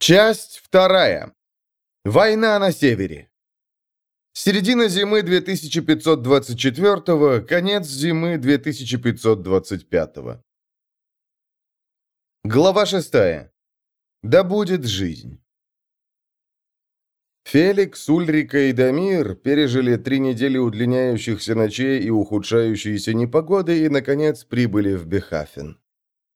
Часть вторая. Война на севере. Середина зимы 2524, конец зимы 2525. Глава 6. Да будет жизнь. Феликс, Ульрика и Дамир пережили три недели удлиняющихся ночей и ухудшающейся непогоды и, наконец, прибыли в Бехафен.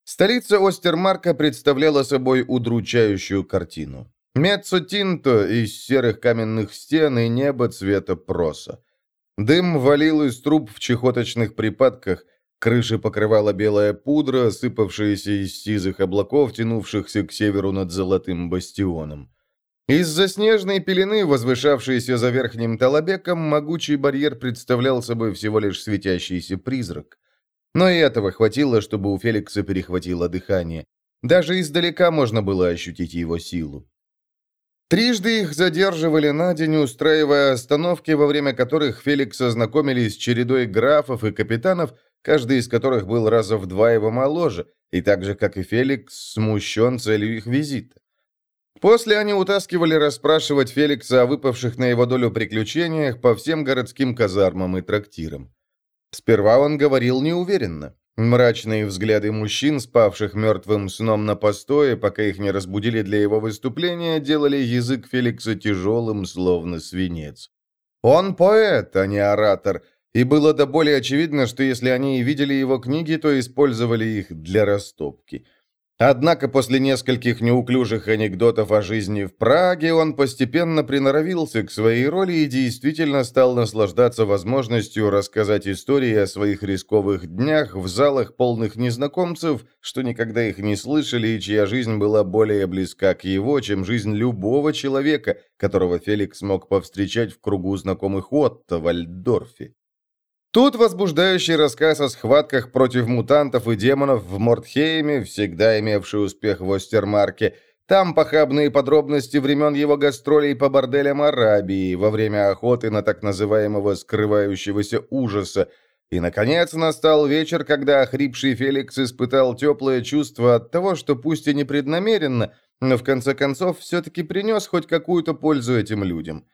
Столица Остермарка представляла собой удручающую картину. Меццо Тинто из серых каменных стен и небо цвета проса. Дым валил из труб в чехоточных припадках, крыши покрывала белая пудра, сыпавшаяся из сизых облаков, тянувшихся к северу над золотым бастионом. Из-за снежной пелены, возвышавшейся за верхним Талабеком, могучий барьер представлял собой всего лишь светящийся призрак. Но и этого хватило, чтобы у Феликса перехватило дыхание. Даже издалека можно было ощутить его силу. Трижды их задерживали на день, устраивая остановки, во время которых Феликс ознакомились с чередой графов и капитанов, каждый из которых был раза в два его моложе, и так же, как и Феликс, смущен целью их визита. После они утаскивали расспрашивать Феликса о выпавших на его долю приключениях по всем городским казармам и трактирам. Сперва он говорил неуверенно. Мрачные взгляды мужчин, спавших мертвым сном на постое, пока их не разбудили для его выступления, делали язык Феликса тяжелым, словно свинец. Он поэт, а не оратор, и было до более очевидно, что если они и видели его книги, то использовали их для растопки – Однако после нескольких неуклюжих анекдотов о жизни в Праге он постепенно приноровился к своей роли и действительно стал наслаждаться возможностью рассказать истории о своих рисковых днях в залах полных незнакомцев, что никогда их не слышали и чья жизнь была более близка к его, чем жизнь любого человека, которого Феликс мог повстречать в кругу знакомых Отто в Альдорфе. Тут возбуждающий рассказ о схватках против мутантов и демонов в Мортхейме, всегда имевший успех в Остермарке. Там похабные подробности времен его гастролей по борделям Арабии во время охоты на так называемого «скрывающегося ужаса». И, наконец, настал вечер, когда охрипший Феликс испытал теплое чувство от того, что пусть и непреднамеренно, но в конце концов все-таки принес хоть какую-то пользу этим людям.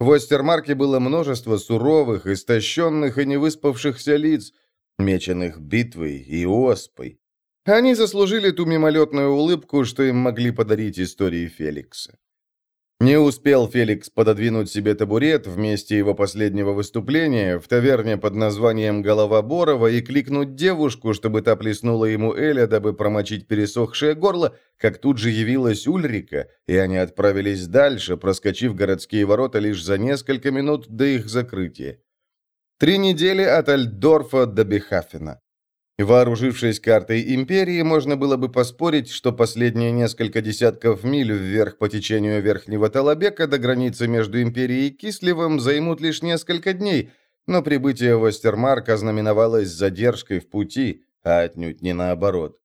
В Остермарке было множество суровых, истощенных и невыспавшихся лиц, меченных битвой и оспой. Они заслужили ту мимолетную улыбку, что им могли подарить истории Феликса. Не успел Феликс пододвинуть себе табурет в месте его последнего выступления в таверне под названием «Голова Борова» и кликнуть девушку, чтобы та плеснула ему Эля, дабы промочить пересохшее горло, как тут же явилась Ульрика, и они отправились дальше, проскочив городские ворота лишь за несколько минут до их закрытия. Три недели от Альдорфа до Бехафена. Вооружившись картой империи, можно было бы поспорить, что последние несколько десятков миль вверх по течению Верхнего Талабека до границы между империей и Кислевым займут лишь несколько дней, но прибытие в Остермарк ознаменовалось задержкой в пути, а отнюдь не наоборот.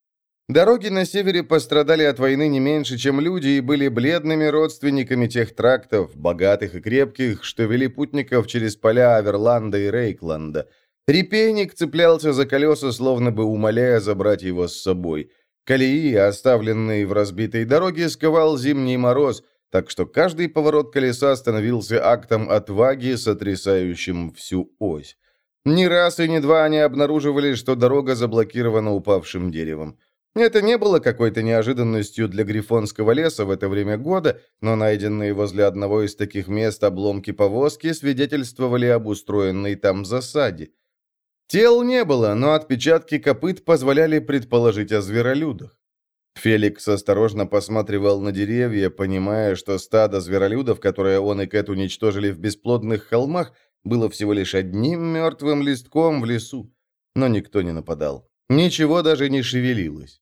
Дороги на севере пострадали от войны не меньше, чем люди, и были бледными родственниками тех трактов, богатых и крепких, что вели путников через поля Аверланда и Рейкланда – Репейник цеплялся за колеса, словно бы умоляя забрать его с собой. Колеи, оставленные в разбитой дороге, сковал зимний мороз, так что каждый поворот колеса становился актом отваги, сотрясающим всю ось. Ни раз и ни два они обнаруживали, что дорога заблокирована упавшим деревом. Это не было какой-то неожиданностью для Грифонского леса в это время года, но найденные возле одного из таких мест обломки повозки свидетельствовали об устроенной там засаде. Тел не было, но отпечатки копыт позволяли предположить о зверолюдах. Феликс осторожно посматривал на деревья, понимая, что стадо зверолюдов, которое он и Кэт уничтожили в бесплодных холмах, было всего лишь одним мертвым листком в лесу. Но никто не нападал. Ничего даже не шевелилось.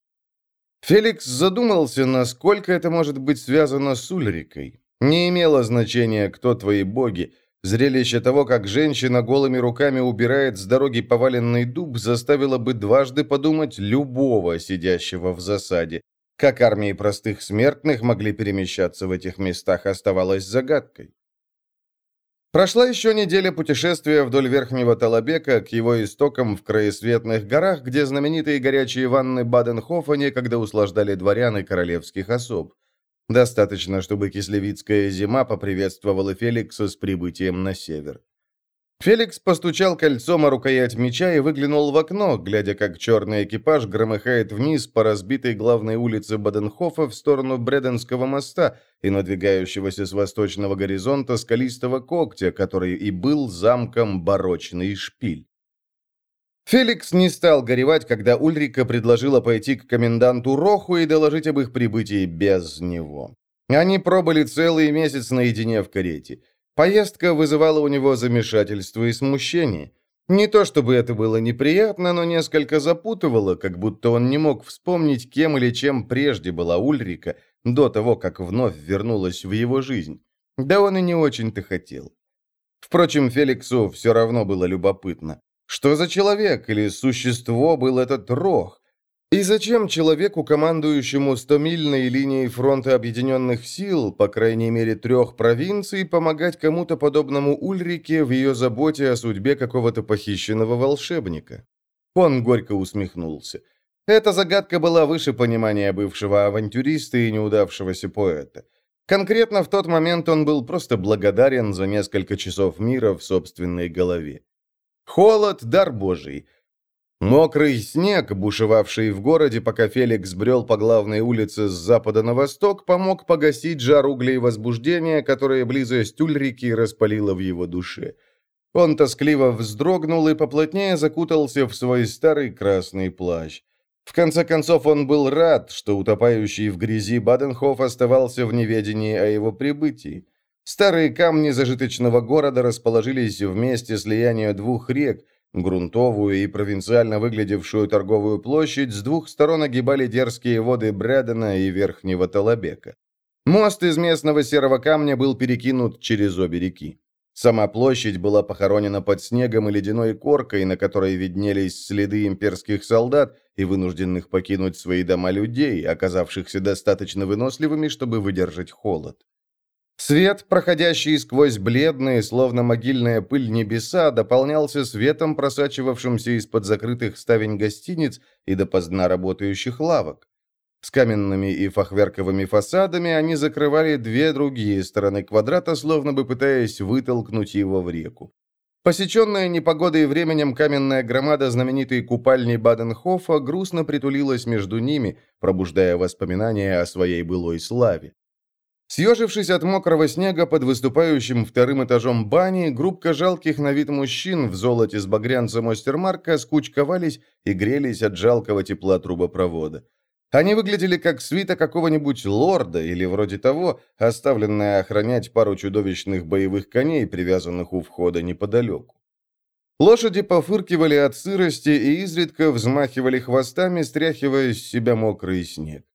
Феликс задумался, насколько это может быть связано с Ульрикой. Не имело значения, кто твои боги, Зрелище того, как женщина голыми руками убирает с дороги поваленный дуб, заставило бы дважды подумать любого, сидящего в засаде. Как армии простых смертных могли перемещаться в этих местах, оставалось загадкой. Прошла еще неделя путешествия вдоль Верхнего Талабека к его истокам в Краесветных горах, где знаменитые горячие ванны Баденхофа некогда услаждали дворян и королевских особ. Достаточно, чтобы кислевицкая зима поприветствовала Феликса с прибытием на север. Феликс постучал кольцом о рукоять меча и выглянул в окно, глядя, как черный экипаж громыхает вниз по разбитой главной улице Баденхофа в сторону Бреденского моста и надвигающегося с восточного горизонта скалистого когтя, который и был замком барочный шпиль. Феликс не стал горевать, когда Ульрика предложила пойти к коменданту Роху и доложить об их прибытии без него. Они пробыли целый месяц наедине в карете. Поездка вызывала у него замешательство и смущение. Не то чтобы это было неприятно, но несколько запутывало, как будто он не мог вспомнить, кем или чем прежде была Ульрика, до того, как вновь вернулась в его жизнь. Да он и не очень-то хотел. Впрочем, Феликсу все равно было любопытно. Что за человек или существо был этот Рох? И зачем человеку, командующему стомильной линией фронта объединенных сил, по крайней мере трех провинций, помогать кому-то подобному Ульрике в ее заботе о судьбе какого-то похищенного волшебника? Он горько усмехнулся. Эта загадка была выше понимания бывшего авантюриста и неудавшегося поэта. Конкретно в тот момент он был просто благодарен за несколько часов мира в собственной голове. Холод — дар божий — Мокрый снег, бушевавший в городе, пока Феликс брел по главной улице с запада на восток, помог погасить жар углей возбуждения, которое близость Ульрики распалила в его душе. Он тоскливо вздрогнул и поплотнее закутался в свой старый красный плащ. В конце концов, он был рад, что утопающий в грязи Баденхоф оставался в неведении о его прибытии. Старые камни зажиточного города расположились в месте слияния двух рек, Грунтовую и провинциально выглядевшую торговую площадь с двух сторон огибали дерзкие воды Брэдена и Верхнего Толобека. Мост из местного серого камня был перекинут через обе реки. Сама площадь была похоронена под снегом и ледяной коркой, на которой виднелись следы имперских солдат и вынужденных покинуть свои дома людей, оказавшихся достаточно выносливыми, чтобы выдержать холод. Свет, проходящий сквозь бледные, словно могильная пыль небеса, дополнялся светом, просачивавшимся из-под закрытых ставень гостиниц и допоздна работающих лавок. С каменными и фахверковыми фасадами они закрывали две другие стороны квадрата, словно бы пытаясь вытолкнуть его в реку. Посеченная непогодой и временем каменная громада знаменитой купальни Баденхофа грустно притулилась между ними, пробуждая воспоминания о своей былой славе. Съежившись от мокрого снега под выступающим вторым этажом бани, группка жалких на вид мужчин в золоте с багрянцем Остермарка скучковались и грелись от жалкого тепла трубопровода. Они выглядели как свита какого-нибудь лорда или вроде того, оставленная охранять пару чудовищных боевых коней, привязанных у входа неподалеку. Лошади пофыркивали от сырости и изредка взмахивали хвостами, стряхивая с себя мокрый снег.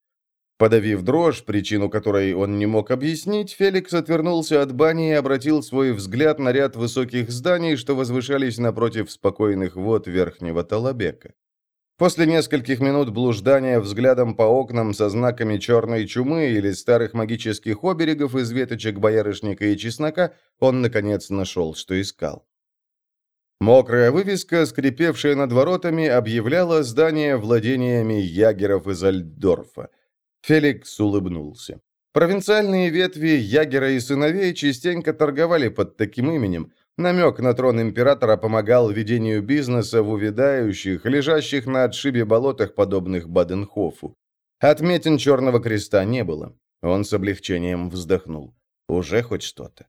Подавив дрожь, причину которой он не мог объяснить, Феликс отвернулся от бани и обратил свой взгляд на ряд высоких зданий, что возвышались напротив спокойных вод Верхнего Толобека. После нескольких минут блуждания взглядом по окнам со знаками черной чумы или старых магических оберегов из веточек боярышника и чеснока, он, наконец, нашел, что искал. Мокрая вывеска, скрипевшая над воротами, объявляла здание владениями ягеров из Альдорфа. Феликс улыбнулся. Провинциальные ветви Ягера и сыновей частенько торговали под таким именем. Намек на трон императора помогал ведению бизнеса в увядающих, лежащих на отшибе болотах, подобных Баденхофу. Отметин Черного Креста не было. Он с облегчением вздохнул. Уже хоть что-то.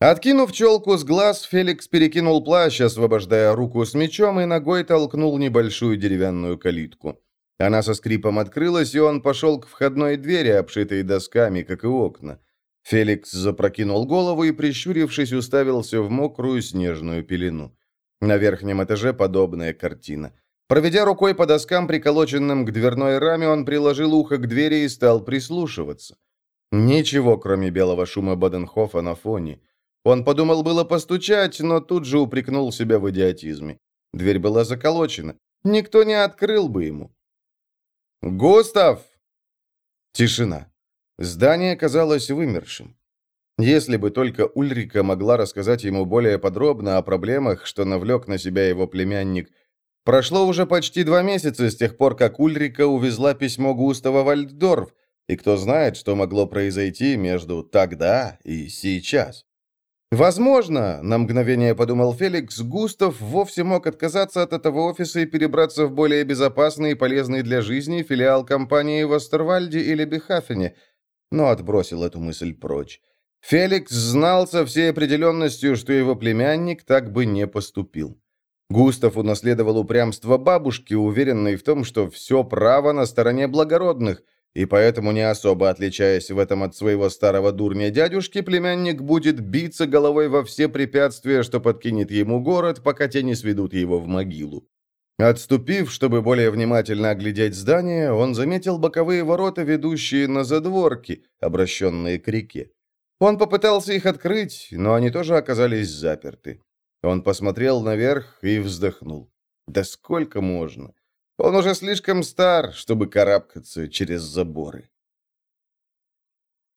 Откинув челку с глаз, Феликс перекинул плащ, освобождая руку с мечом, и ногой толкнул небольшую деревянную калитку. Она со скрипом открылась, и он пошел к входной двери, обшитой досками, как и окна. Феликс запрокинул голову и, прищурившись, уставился в мокрую снежную пелену. На верхнем этаже подобная картина. Проведя рукой по доскам, приколоченным к дверной раме, он приложил ухо к двери и стал прислушиваться. Ничего, кроме белого шума Баденхофа на фоне. Он подумал было постучать, но тут же упрекнул себя в идиотизме. Дверь была заколочена. Никто не открыл бы ему. «Густав!» Тишина. Здание казалось вымершим. Если бы только Ульрика могла рассказать ему более подробно о проблемах, что навлек на себя его племянник. Прошло уже почти два месяца с тех пор, как Ульрика увезла письмо Густава Вальддорф, и кто знает, что могло произойти между тогда и сейчас. Возможно, на мгновение подумал Феликс, Густав вовсе мог отказаться от этого офиса и перебраться в более безопасный и полезный для жизни филиал компании в Остервальде или Бехафене, но отбросил эту мысль прочь. Феликс знал со всей определенностью, что его племянник так бы не поступил. Густав унаследовал упрямство бабушки, уверенной в том, что все право на стороне благородных, и поэтому, не особо отличаясь в этом от своего старого дурня дядюшки, племянник будет биться головой во все препятствия, что подкинет ему город, пока те не сведут его в могилу. Отступив, чтобы более внимательно оглядеть здание, он заметил боковые ворота, ведущие на задворки, обращенные к реке. Он попытался их открыть, но они тоже оказались заперты. Он посмотрел наверх и вздохнул. Да сколько можно? Он уже слишком стар, чтобы карабкаться через заборы.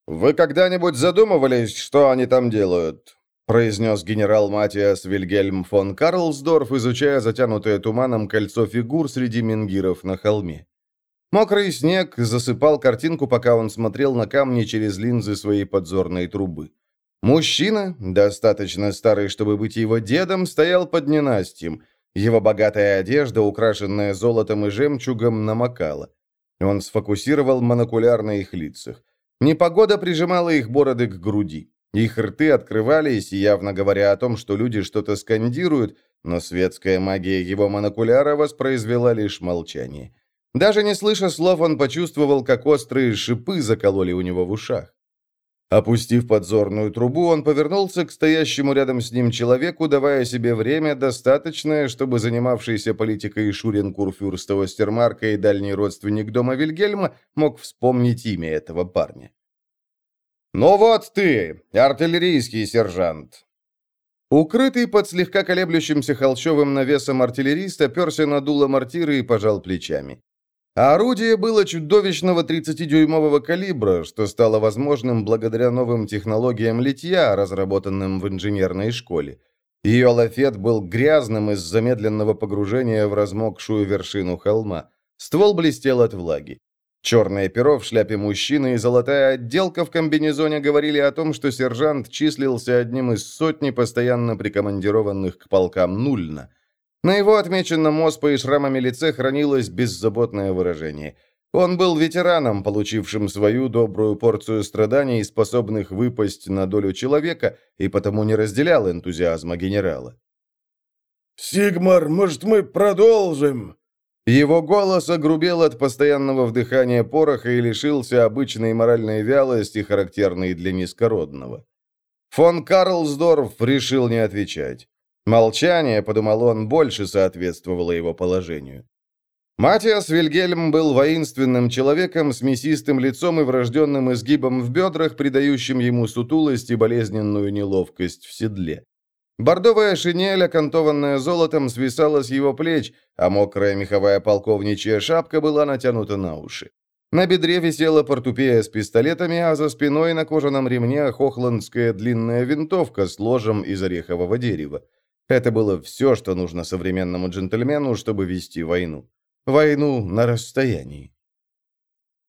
«Вы когда-нибудь задумывались, что они там делают?» произнес генерал Матиас Вильгельм фон Карлсдорф, изучая затянутое туманом кольцо фигур среди менгиров на холме. Мокрый снег засыпал картинку, пока он смотрел на камни через линзы своей подзорной трубы. Мужчина, достаточно старый, чтобы быть его дедом, стоял под ненастьем. Его богатая одежда, украшенная золотом и жемчугом, намокала. Он сфокусировал монокуляр на их лицах. Непогода прижимала их бороды к груди. Их рты открывались, явно говоря о том, что люди что-то скандируют, но светская магия его монокуляра воспроизвела лишь молчание. Даже не слыша слов, он почувствовал, как острые шипы закололи у него в ушах. Опустив подзорную трубу, он повернулся к стоящему рядом с ним человеку, давая себе время, достаточное, чтобы занимавшийся политикой Шурин Курфюрста Остермарка и дальний родственник дома Вильгельма мог вспомнить имя этого парня. «Ну вот ты, артиллерийский сержант!» Укрытый под слегка колеблющимся холщовым навесом артиллерист оперся на дуло мортиры и пожал плечами. А орудие было чудовищного 30-дюймового калибра, что стало возможным благодаря новым технологиям литья, разработанным в инженерной школе. Ее лафет был грязным из замедленного погружения в размокшую вершину холма. Ствол блестел от влаги. Черное перо в шляпе мужчины и золотая отделка в комбинезоне говорили о том, что сержант числился одним из сотни постоянно прикомандированных к полкам Нульна – на его отмеченном оспой и шрамами лице хранилось беззаботное выражение. Он был ветераном, получившим свою добрую порцию страданий, способных выпасть на долю человека, и потому не разделял энтузиазма генерала. «Сигмар, может, мы продолжим?» Его голос огрубел от постоянного вдыхания пороха и лишился обычной моральной вялости, характерной для низкородного. Фон Карлсдорф решил не отвечать. Молчание, подумал он, больше соответствовало его положению. Матиас Вильгельм был воинственным человеком с мясистым лицом и врожденным изгибом в бедрах, придающим ему сутулость и болезненную неловкость в седле. Бордовая шинель, окантованная золотом, свисала с его плеч, а мокрая меховая полковничья шапка была натянута на уши. На бедре висела портупея с пистолетами, а за спиной на кожаном ремне хохландская длинная винтовка с ложем из орехового дерева. Это было все, что нужно современному джентльмену, чтобы вести войну. Войну на расстоянии.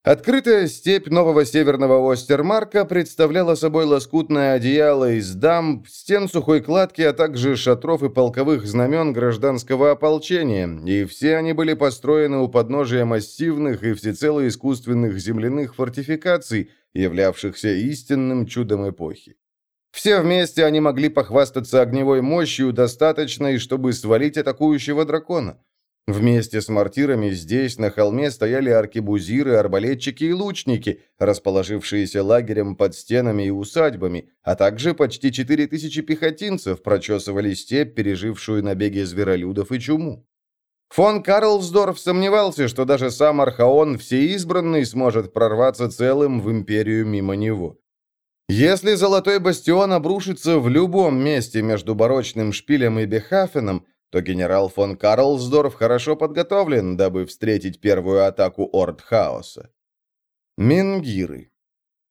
Открытая степь нового северного Остермарка представляла собой лоскутное одеяло из дамб, стен сухой кладки, а также шатров и полковых знамен гражданского ополчения, и все они были построены у подножия массивных и всецело искусственных земляных фортификаций, являвшихся истинным чудом эпохи. Все вместе они могли похвастаться огневой мощью, достаточной, чтобы свалить атакующего дракона. Вместе с мортирами здесь, на холме, стояли аркебузиры, арбалетчики и лучники, расположившиеся лагерем под стенами и усадьбами, а также почти четыре тысячи пехотинцев прочесывали степь, пережившую набеги зверолюдов и чуму. Фон Карлсдорф сомневался, что даже сам Архаон Всеизбранный сможет прорваться целым в империю мимо него. Если Золотой Бастион обрушится в любом месте между Барочным Шпилем и Бехафеном, то генерал фон Карлсдорф хорошо подготовлен, дабы встретить первую атаку Орд Хаоса. Мингиры.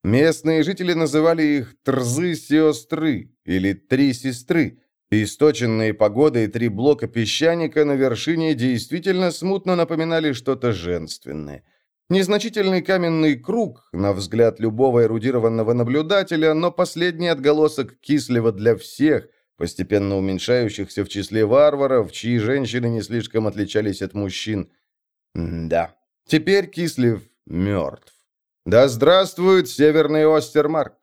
Местные жители называли их «трзы-сестры» или «три сестры». Источенные погодой три блока песчаника на вершине действительно смутно напоминали что-то женственное. Незначительный каменный круг, на взгляд любого эрудированного наблюдателя, но последний отголосок кислого для всех, постепенно уменьшающихся в числе варваров, чьи женщины не слишком отличались от мужчин. М да, теперь Кислив мертв. Да здравствует Северный Остермарк!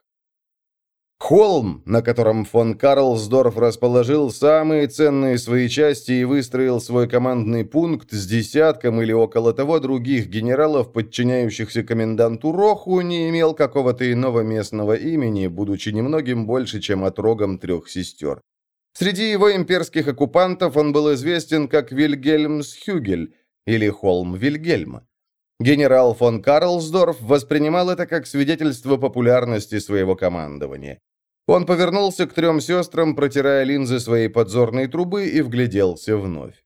Холм, на котором фон Карлсдорф расположил самые ценные свои части и выстроил свой командный пункт с десятком или около того других генералов, подчиняющихся коменданту Роху, не имел какого-то иного местного имени, будучи немногим больше, чем отрогом трех сестер. Среди его имперских оккупантов он был известен как Вильгельмсхюгель или Холм Вильгельма. Генерал фон Карлсдорф воспринимал это как свидетельство популярности своего командования. Он повернулся к трем сестрам, протирая линзы своей подзорной трубы, и вгляделся вновь.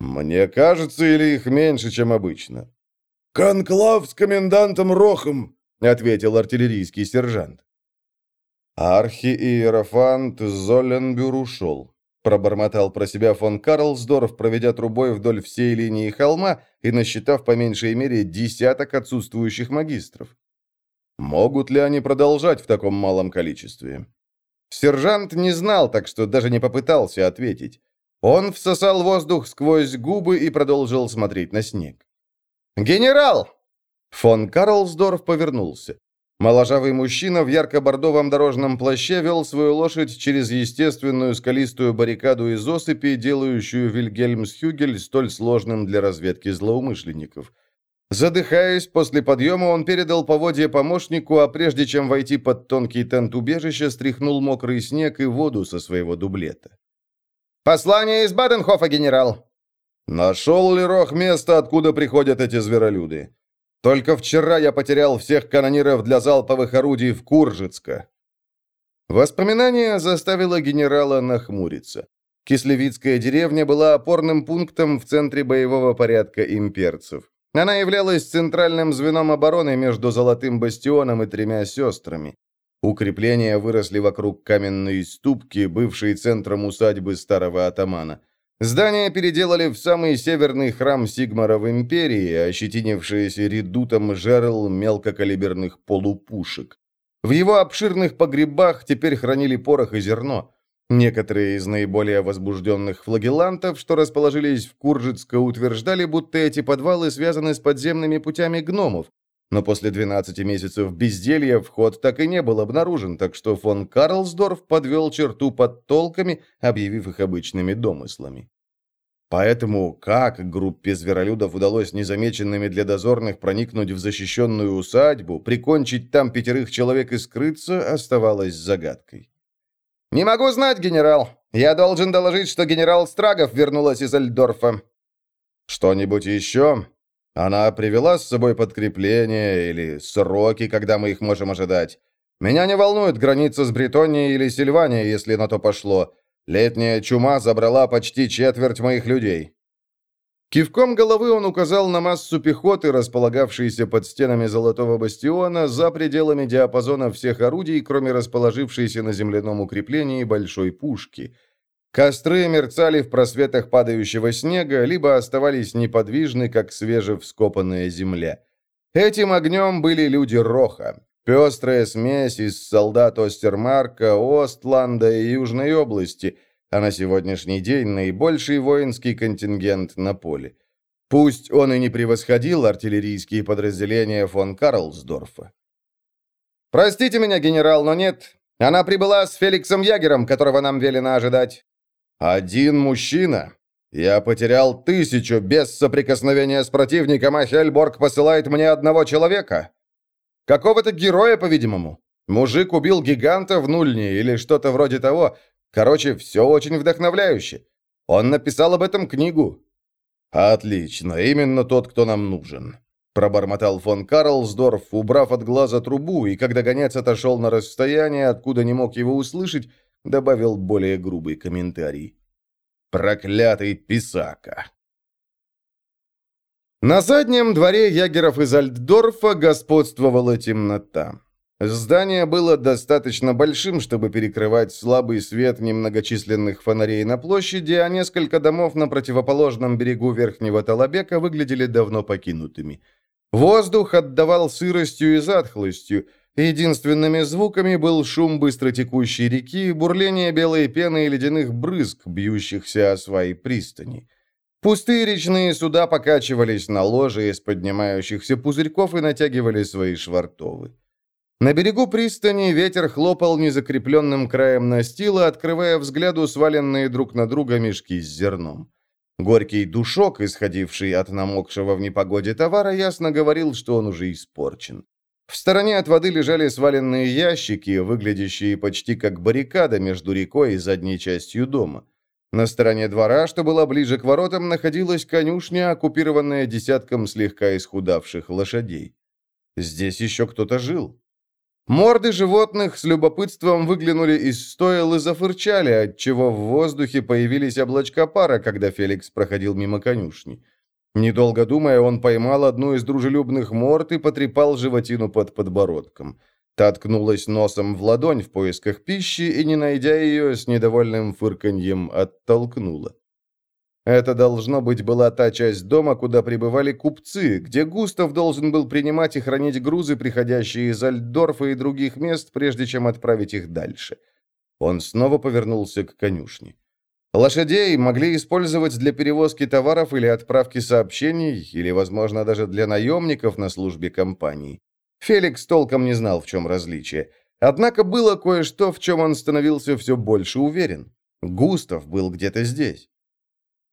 «Мне кажется, или их меньше, чем обычно?» «Конклав с комендантом Рохом», — ответил артиллерийский сержант. Архиерофант Золенбюр ушел. Пробормотал про себя фон Карлсдорф, проведя трубой вдоль всей линии холма и насчитав по меньшей мере десяток отсутствующих магистров. Могут ли они продолжать в таком малом количестве? Сержант не знал, так что даже не попытался ответить. Он всосал воздух сквозь губы и продолжил смотреть на снег. «Генерал!» Фон Карлсдорф повернулся. Моложавый мужчина в ярко-бордовом дорожном плаще вел свою лошадь через естественную скалистую баррикаду из осыпи, делающую Вильгельмсхюгель столь сложным для разведки злоумышленников – Задыхаясь, после подъема он передал поводье помощнику, а прежде чем войти под тонкий тент убежища, стряхнул мокрый снег и воду со своего дублета. «Послание из Баденхофа, генерал!» «Нашел ли Рох место, откуда приходят эти зверолюды? Только вчера я потерял всех канониров для залповых орудий в Куржицко». Воспоминание заставило генерала нахмуриться. Кислевицкая деревня была опорным пунктом в центре боевого порядка имперцев. Она являлась центральным звеном обороны между Золотым Бастионом и тремя сестрами. Укрепления выросли вокруг каменной ступки, бывшей центром усадьбы старого атамана. Здание переделали в самый северный храм Сигмара в Империи, ощетинившиеся редутом жерл мелкокалиберных полупушек. В его обширных погребах теперь хранили порох и зерно. Некоторые из наиболее возбужденных флагелантов, что расположились в Куржицко, утверждали, будто эти подвалы связаны с подземными путями гномов, но после 12 месяцев безделья вход так и не был обнаружен, так что фон Карлсдорф подвел черту под толками, объявив их обычными домыслами. Поэтому как группе зверолюдов удалось незамеченными для дозорных проникнуть в защищенную усадьбу, прикончить там пятерых человек и скрыться, оставалось загадкой. «Не могу знать, генерал. Я должен доложить, что генерал Страгов вернулась из Эльдорфа». «Что-нибудь еще? Она привела с собой подкрепление или сроки, когда мы их можем ожидать? Меня не волнует граница с Бретонией или Сильванией, если на то пошло. Летняя чума забрала почти четверть моих людей». Кивком головы он указал на массу пехоты, располагавшейся под стенами Золотого Бастиона, за пределами диапазона всех орудий, кроме расположившейся на земляном укреплении большой пушки. Костры мерцали в просветах падающего снега, либо оставались неподвижны, как свежевскопанная земля. Этим огнем были люди Роха. Пестрая смесь из солдат Остермарка, Остланда и Южной области – а на сегодняшний день наибольший воинский контингент на поле. Пусть он и не превосходил артиллерийские подразделения фон Карлсдорфа. «Простите меня, генерал, но нет. Она прибыла с Феликсом Ягером, которого нам велено ожидать». «Один мужчина? Я потерял тысячу без соприкосновения с противником, а Хельборг посылает мне одного человека. Какого-то героя, по-видимому. Мужик убил гиганта в Нульне или что-то вроде того, Короче, все очень вдохновляюще. Он написал об этом книгу». «Отлично, именно тот, кто нам нужен», — пробормотал фон Карлсдорф, убрав от глаза трубу, и когда гонец отошел на расстояние, откуда не мог его услышать, добавил более грубый комментарий. «Проклятый писака!» На заднем дворе ягеров из Альтдорфа господствовала темнота. Здание было достаточно большим, чтобы перекрывать слабый свет немногочисленных фонарей на площади, а несколько домов на противоположном берегу Верхнего Талабека выглядели давно покинутыми. Воздух отдавал сыростью и затхлостью, Единственными звуками был шум быстротекущей реки, бурление белой пены и ледяных брызг, бьющихся о свои пристани. Пустые речные суда покачивались на ложе из поднимающихся пузырьков и натягивали свои швартовы. На берегу пристани ветер хлопал незакрепленным краем настила, открывая взгляду сваленные друг на друга мешки с зерном. Горький душок, исходивший от намокшего в непогоде товара, ясно говорил, что он уже испорчен. В стороне от воды лежали сваленные ящики, выглядящие почти как баррикада между рекой и задней частью дома. На стороне двора, что была ближе к воротам, находилась конюшня, оккупированная десятком слегка исхудавших лошадей. Здесь еще кто-то жил. Морды животных с любопытством выглянули из стойл и зафырчали, отчего в воздухе появились облачка пара, когда Феликс проходил мимо конюшни. Недолго думая, он поймал одну из дружелюбных морд и потрепал животину под подбородком. Та ткнулась носом в ладонь в поисках пищи и, не найдя ее, с недовольным фырканьем оттолкнула. Это, должно быть, была та часть дома, куда прибывали купцы, где Густав должен был принимать и хранить грузы, приходящие из Альдорфа и других мест, прежде чем отправить их дальше. Он снова повернулся к конюшне. Лошадей могли использовать для перевозки товаров или отправки сообщений, или, возможно, даже для наемников на службе компании. Феликс толком не знал, в чем различие. Однако было кое-что, в чем он становился все больше уверен. Густав был где-то здесь.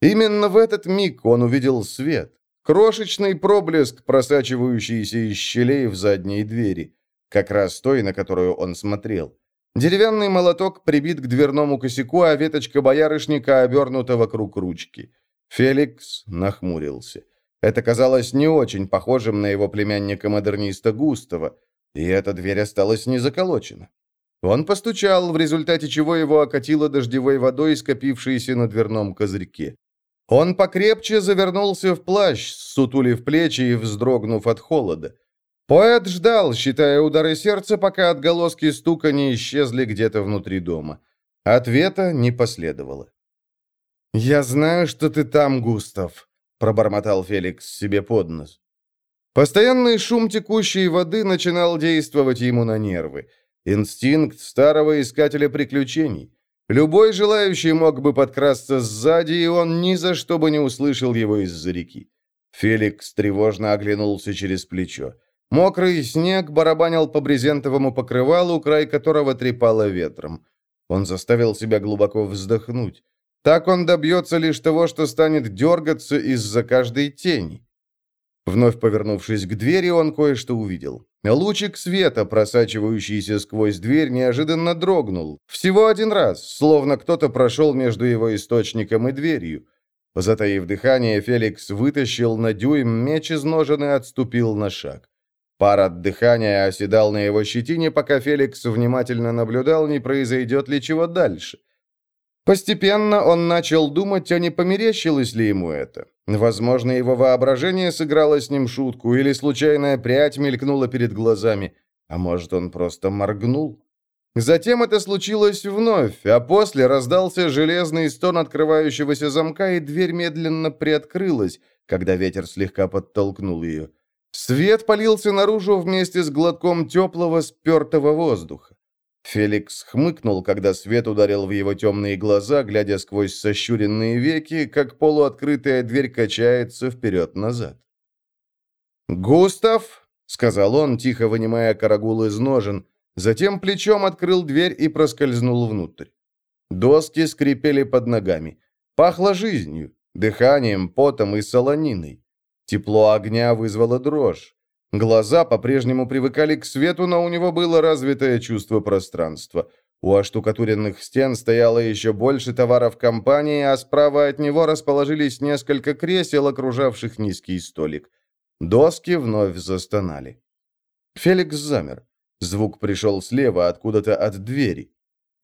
Именно в этот миг он увидел свет. Крошечный проблеск, просачивающийся из щелей в задней двери. Как раз той, на которую он смотрел. Деревянный молоток прибит к дверному косяку, а веточка боярышника обернута вокруг ручки. Феликс нахмурился. Это казалось не очень похожим на его племянника-модерниста Густава, и эта дверь осталась незаколочена. Он постучал, в результате чего его окатило дождевой водой, скопившейся на дверном козырьке. Он покрепче завернулся в плащ, сутулив плечи и вздрогнув от холода. Поэт ждал, считая удары сердца, пока отголоски стука не исчезли где-то внутри дома. Ответа не последовало. «Я знаю, что ты там, Густав», — пробормотал Феликс себе под нос. Постоянный шум текущей воды начинал действовать ему на нервы. Инстинкт старого искателя приключений. Любой желающий мог бы подкрасться сзади, и он ни за что бы не услышал его из-за реки. Феликс тревожно оглянулся через плечо. Мокрый снег барабанил по брезентовому покрывалу, край которого трепало ветром. Он заставил себя глубоко вздохнуть. Так он добьется лишь того, что станет дергаться из-за каждой тени. Вновь повернувшись к двери, он кое-что увидел. Лучик света, просачивающийся сквозь дверь, неожиданно дрогнул. Всего один раз, словно кто-то прошел между его источником и дверью. Затаив дыхание, Феликс вытащил на дюйм меч из ножен и отступил на шаг. Пар от дыхания оседал на его щетине, пока Феликс внимательно наблюдал, не произойдет ли чего дальше. Постепенно он начал думать, а не померещилось ли ему это. Возможно, его воображение сыграло с ним шутку, или случайная прядь мелькнула перед глазами, а может, он просто моргнул. Затем это случилось вновь, а после раздался железный стон открывающегося замка, и дверь медленно приоткрылась, когда ветер слегка подтолкнул ее. Свет полился наружу вместе с глотком теплого, спертого воздуха. Феликс хмыкнул, когда свет ударил в его темные глаза, глядя сквозь сощуренные веки, как полуоткрытая дверь качается вперед-назад. «Густав!» — сказал он, тихо вынимая карагул из ножен, затем плечом открыл дверь и проскользнул внутрь. Доски скрипели под ногами. Пахло жизнью, дыханием, потом и солониной. Тепло огня вызвало дрожь. Глаза по-прежнему привыкали к свету, но у него было развитое чувство пространства. У оштукатуренных стен стояло еще больше товаров компании, а справа от него расположились несколько кресел, окружавших низкий столик. Доски вновь застонали. Феликс замер. Звук пришел слева, откуда-то от двери.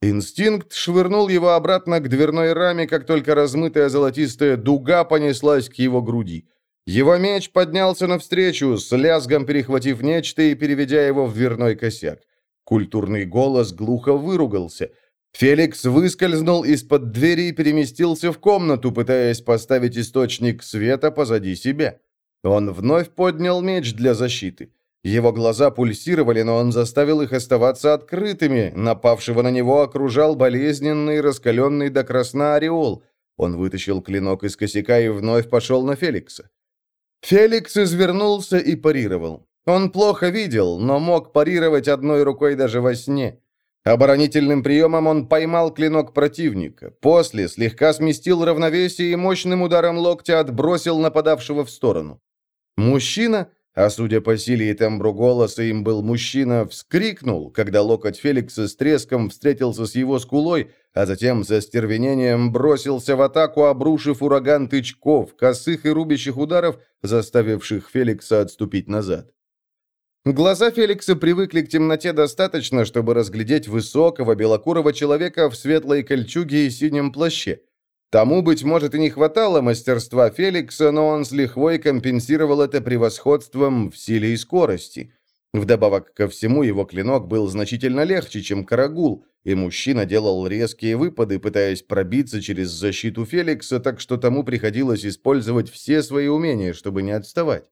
Инстинкт швырнул его обратно к дверной раме, как только размытая золотистая дуга понеслась к его груди. Его меч поднялся навстречу, с лязгом перехватив нечто и переведя его в дверной косяк. Культурный голос глухо выругался. Феликс выскользнул из-под двери и переместился в комнату, пытаясь поставить источник света позади себя. Он вновь поднял меч для защиты. Его глаза пульсировали, но он заставил их оставаться открытыми. Напавшего на него окружал болезненный, раскаленный до красна ореол. Он вытащил клинок из косяка и вновь пошел на Феликса. Феликс извернулся и парировал. Он плохо видел, но мог парировать одной рукой даже во сне. Оборонительным приемом он поймал клинок противника. После слегка сместил равновесие и мощным ударом локтя отбросил нападавшего в сторону. Мужчина, а судя по силе и тембру голоса им был мужчина, вскрикнул, когда локоть Феликса с треском встретился с его скулой, а затем со стервенением бросился в атаку, обрушив ураган тычков, косых и рубящих ударов, заставивших Феликса отступить назад. Глаза Феликса привыкли к темноте достаточно, чтобы разглядеть высокого белокурого человека в светлой кольчуге и синем плаще. Тому, быть может, и не хватало мастерства Феликса, но он с лихвой компенсировал это превосходством в силе и скорости. Вдобавок ко всему, его клинок был значительно легче, чем карагул, и мужчина делал резкие выпады, пытаясь пробиться через защиту Феликса, так что тому приходилось использовать все свои умения, чтобы не отставать.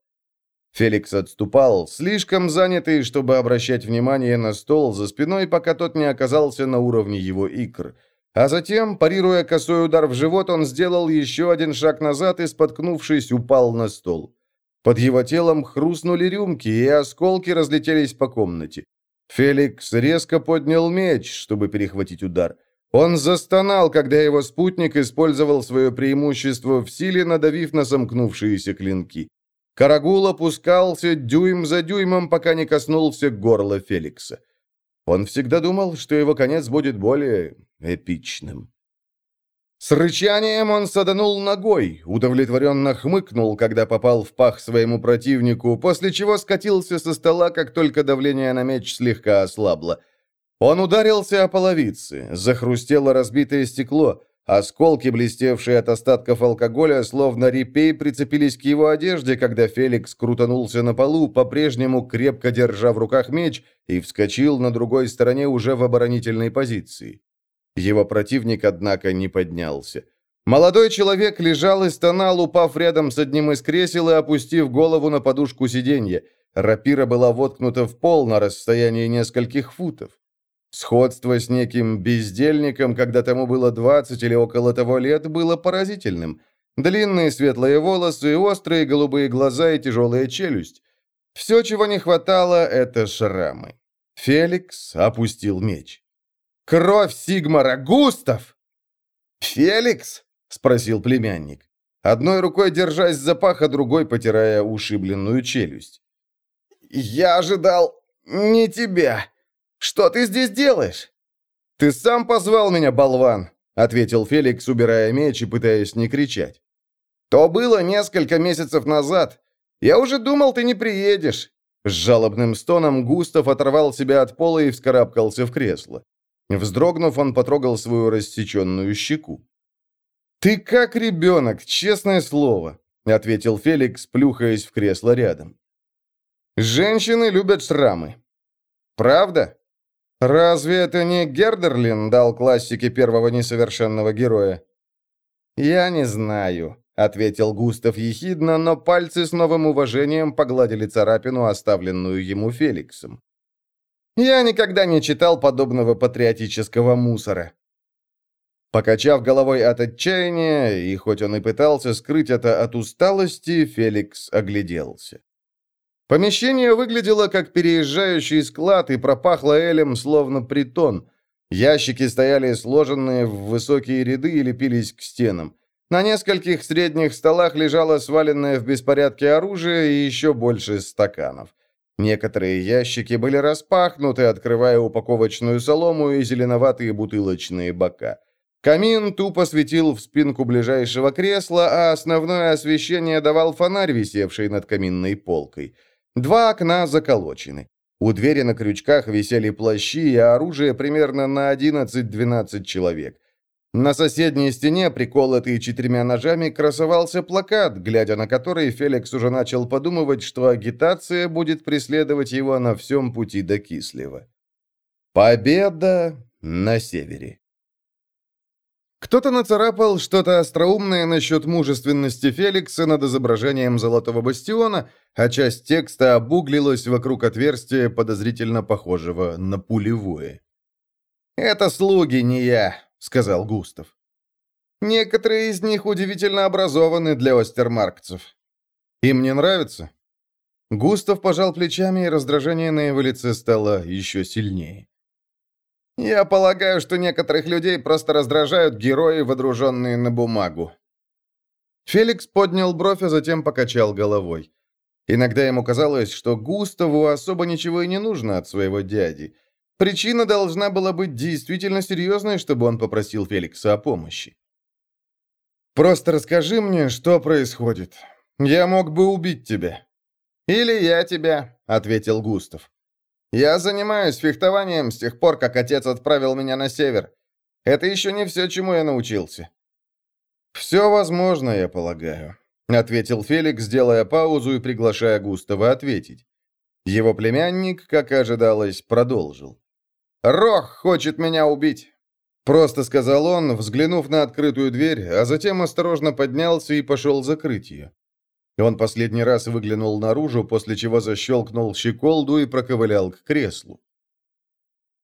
Феликс отступал, слишком занятый, чтобы обращать внимание на стол за спиной, пока тот не оказался на уровне его икр – а затем, парируя косой удар в живот, он сделал еще один шаг назад и, споткнувшись, упал на стол. Под его телом хрустнули рюмки, и осколки разлетелись по комнате. Феликс резко поднял меч, чтобы перехватить удар. Он застонал, когда его спутник использовал свое преимущество в силе, надавив на сомкнувшиеся клинки. Карагул опускался дюйм за дюймом, пока не коснулся горла Феликса. Он всегда думал, что его конец будет более эпичным. С рычанием он саданул ногой, удовлетворенно хмыкнул, когда попал в пах своему противнику, после чего скатился со стола, как только давление на меч слегка ослабло. Он ударился о половицы, захрустело разбитое стекло, осколки, блестевшие от остатков алкоголя, словно репей, прицепились к его одежде, когда Феликс крутанулся на полу, по-прежнему крепко держа в руках меч, и вскочил на другой стороне уже в оборонительной позиции. Его противник, однако, не поднялся. Молодой человек лежал и стонал, упав рядом с одним из кресел и опустив голову на подушку сиденья. Рапира была воткнута в пол на расстоянии нескольких футов. Сходство с неким бездельником, когда тому было 20 или около того лет, было поразительным. Длинные светлые волосы, острые голубые глаза и тяжелая челюсть. Все, чего не хватало, это шрамы. Феликс опустил меч. Кровь Сигмара! Густав!» «Феликс?» — спросил племянник. Одной рукой держась за пах, а другой потирая ушибленную челюсть. «Я ожидал не тебя. Что ты здесь делаешь?» «Ты сам позвал меня, болван!» — ответил Феликс, убирая меч и пытаясь не кричать. «То было несколько месяцев назад. Я уже думал, ты не приедешь». С жалобным стоном Густав оторвал себя от пола и вскарабкался в кресло. Вздрогнув, он потрогал свою рассеченную щеку. «Ты как ребенок, честное слово», — ответил Феликс, плюхаясь в кресло рядом. «Женщины любят шрамы». «Правда? Разве это не Гердерлин дал классике первого несовершенного героя?» «Я не знаю», — ответил Густав ехидно, но пальцы с новым уважением погладили царапину, оставленную ему Феликсом. Я никогда не читал подобного патриотического мусора. Покачав головой от отчаяния, и хоть он и пытался скрыть это от усталости, Феликс огляделся. Помещение выглядело как переезжающий склад и пропахло элем, словно притон. Ящики стояли сложенные в высокие ряды и лепились к стенам. На нескольких средних столах лежало сваленное в беспорядке оружие и еще больше стаканов. Некоторые ящики были распахнуты, открывая упаковочную солому и зеленоватые бутылочные бока. Камин тупо светил в спинку ближайшего кресла, а основное освещение давал фонарь, висевший над каминной полкой. Два окна заколочены. У двери на крючках висели плащи и оружие примерно на 11-12 человек. На соседней стене, приколотый четырьмя ножами, красовался плакат, глядя на который Феликс уже начал подумывать, что агитация будет преследовать его на всем пути до Кислева. Победа на севере. Кто-то нацарапал что-то остроумное насчет мужественности Феликса над изображением Золотого Бастиона, а часть текста обуглилась вокруг отверстия, подозрительно похожего на пулевое. «Это слуги, не я», — сказал Густав. «Некоторые из них удивительно образованы для остермаркцев. Им не нравится?» Густав пожал плечами, и раздражение на его лице стало еще сильнее. «Я полагаю, что некоторых людей просто раздражают герои, водруженные на бумагу». Феликс поднял бровь, а затем покачал головой. Иногда ему казалось, что Густаву особо ничего и не нужно от своего дяди. Причина должна была быть действительно серьезной, чтобы он попросил Феликса о помощи. «Просто расскажи мне, что происходит. Я мог бы убить тебя». «Или я тебя», — ответил Густав. «Я занимаюсь фехтованием с тех пор, как отец отправил меня на север. Это еще не все, чему я научился». «Все возможно, я полагаю», — ответил Феликс, делая паузу и приглашая Густава ответить. Его племянник, как и ожидалось, продолжил. «Рох хочет меня убить!» Просто сказал он, взглянув на открытую дверь, а затем осторожно поднялся и пошел закрыть ее. Он последний раз выглянул наружу, после чего защелкнул щеколду и проковылял к креслу.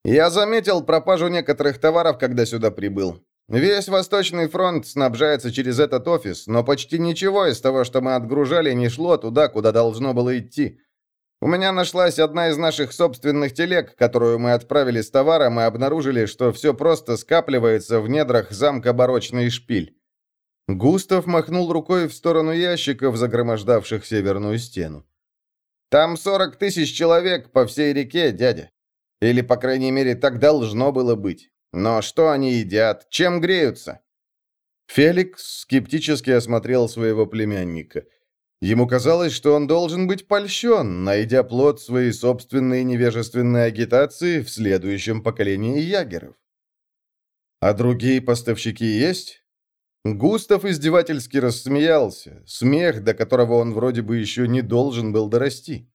«Я заметил пропажу некоторых товаров, когда сюда прибыл. Весь Восточный фронт снабжается через этот офис, но почти ничего из того, что мы отгружали, не шло туда, куда должно было идти. У меня нашлась одна из наших собственных телег, которую мы отправили с товаром и обнаружили, что все просто скапливается в недрах замка Барочный Шпиль. Густав махнул рукой в сторону ящиков, загромождавших северную стену. «Там сорок тысяч человек по всей реке, дядя. Или, по крайней мере, так должно было быть. Но что они едят? Чем греются?» Феликс скептически осмотрел своего племянника. Ему казалось, что он должен быть польщен, найдя плод своей собственной невежественной агитации в следующем поколении ягеров. «А другие поставщики есть?» Густав издевательски рассмеялся, смех, до которого он вроде бы еще не должен был дорасти.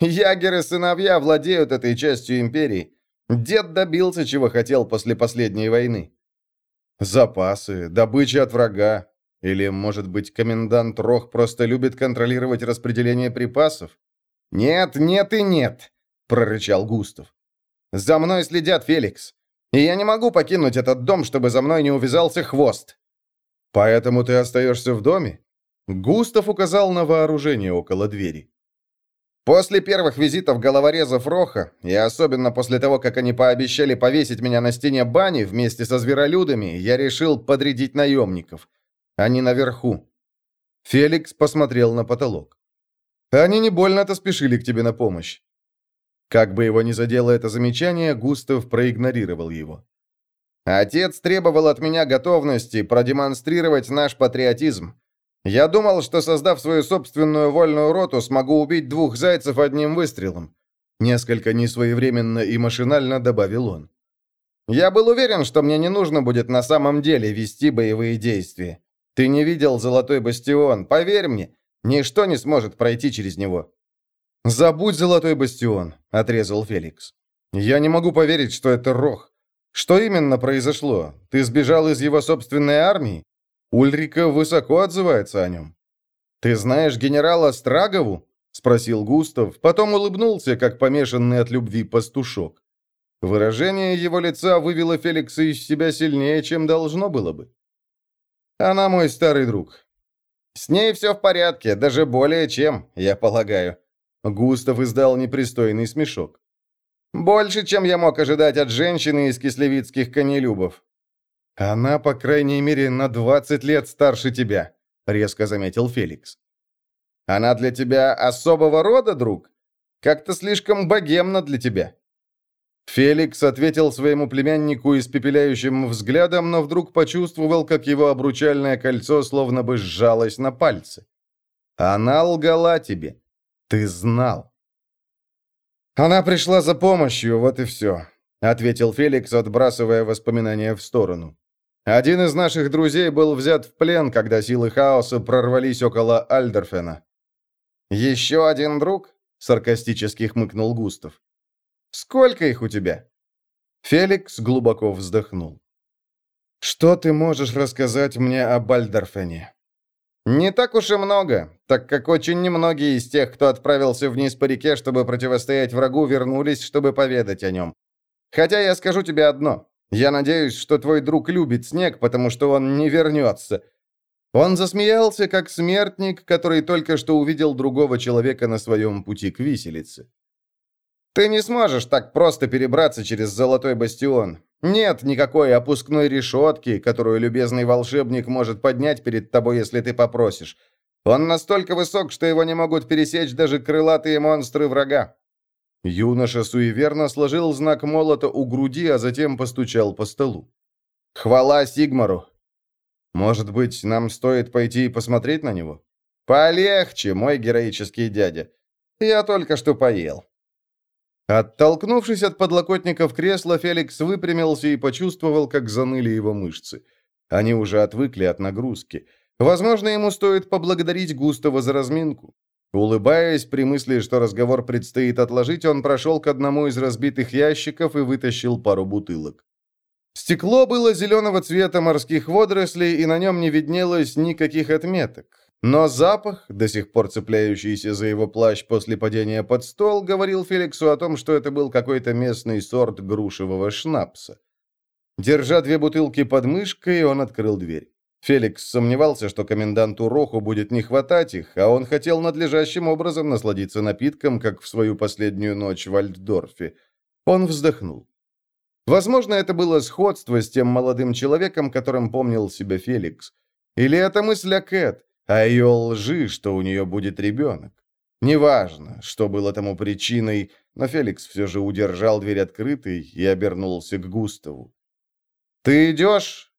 «Ягеры-сыновья владеют этой частью империи. Дед добился, чего хотел после последней войны. Запасы, добыча от врага. Или, может быть, комендант Рох просто любит контролировать распределение припасов? «Нет, нет и нет!» — прорычал Густав. «За мной следят, Феликс. И я не могу покинуть этот дом, чтобы за мной не увязался хвост». «Поэтому ты остаешься в доме?» Густав указал на вооружение около двери. «После первых визитов головорезов Роха, и особенно после того, как они пообещали повесить меня на стене бани вместе со зверолюдами, я решил подрядить наемников. Они наверху». Феликс посмотрел на потолок. «Они не больно-то спешили к тебе на помощь». Как бы его ни задело это замечание, Густав проигнорировал его. Отец требовал от меня готовности продемонстрировать наш патриотизм. Я думал, что, создав свою собственную вольную роту, смогу убить двух зайцев одним выстрелом. Несколько несвоевременно и машинально добавил он. Я был уверен, что мне не нужно будет на самом деле вести боевые действия. Ты не видел Золотой Бастион, поверь мне, ничто не сможет пройти через него. «Забудь Золотой Бастион», — отрезал Феликс. «Я не могу поверить, что это Рох. Что именно произошло? Ты сбежал из его собственной армии? Ульрика высоко отзывается о нем. Ты знаешь генерала Страгову? Спросил Густав, потом улыбнулся, как помешанный от любви пастушок. Выражение его лица вывело Феликса из себя сильнее, чем должно было бы. Она мой старый друг. С ней все в порядке, даже более чем, я полагаю. Густав издал непристойный смешок. Больше, чем я мог ожидать от женщины из кислевицких конелюбов. Она, по крайней мере, на 20 лет старше тебя, резко заметил Феликс. Она для тебя особого рода, друг? Как-то слишком богемно для тебя. Феликс ответил своему племяннику испепеляющим взглядом, но вдруг почувствовал, как его обручальное кольцо словно бы сжалось на пальце. Она лгала тебе. Ты знал. «Она пришла за помощью, вот и все», — ответил Феликс, отбрасывая воспоминания в сторону. «Один из наших друзей был взят в плен, когда силы хаоса прорвались около Альдерфена». «Еще один друг?» — саркастически хмыкнул Густав. «Сколько их у тебя?» Феликс глубоко вздохнул. «Что ты можешь рассказать мне о Бальдорфене?» «Не так уж и много, так как очень немногие из тех, кто отправился вниз по реке, чтобы противостоять врагу, вернулись, чтобы поведать о нем. Хотя я скажу тебе одно. Я надеюсь, что твой друг любит снег, потому что он не вернется». Он засмеялся, как смертник, который только что увидел другого человека на своем пути к виселице. «Ты не сможешь так просто перебраться через Золотой Бастион. Нет никакой опускной решетки, которую любезный волшебник может поднять перед тобой, если ты попросишь. Он настолько высок, что его не могут пересечь даже крылатые монстры врага». Юноша суеверно сложил знак молота у груди, а затем постучал по столу. «Хвала Сигмару!» «Может быть, нам стоит пойти и посмотреть на него?» «Полегче, мой героический дядя. Я только что поел». Оттолкнувшись от подлокотников кресла, Феликс выпрямился и почувствовал, как заныли его мышцы. Они уже отвыкли от нагрузки. Возможно, ему стоит поблагодарить Густава за разминку. Улыбаясь при мысли, что разговор предстоит отложить, он прошел к одному из разбитых ящиков и вытащил пару бутылок. Стекло было зеленого цвета морских водорослей, и на нем не виднелось никаких отметок. Но запах, до сих пор цепляющийся за его плащ после падения под стол, говорил Феликсу о том, что это был какой-то местный сорт грушевого шнапса. Держа две бутылки под мышкой, он открыл дверь. Феликс сомневался, что коменданту Роху будет не хватать их, а он хотел надлежащим образом насладиться напитком, как в свою последнюю ночь в Альтдорфе. Он вздохнул. Возможно, это было сходство с тем молодым человеком, которым помнил себя Феликс. Или это мысль о Кэт, о ее лжи, что у нее будет ребенок. Неважно, что было тому причиной, но Феликс все же удержал дверь открытой и обернулся к Густаву. «Ты идешь?»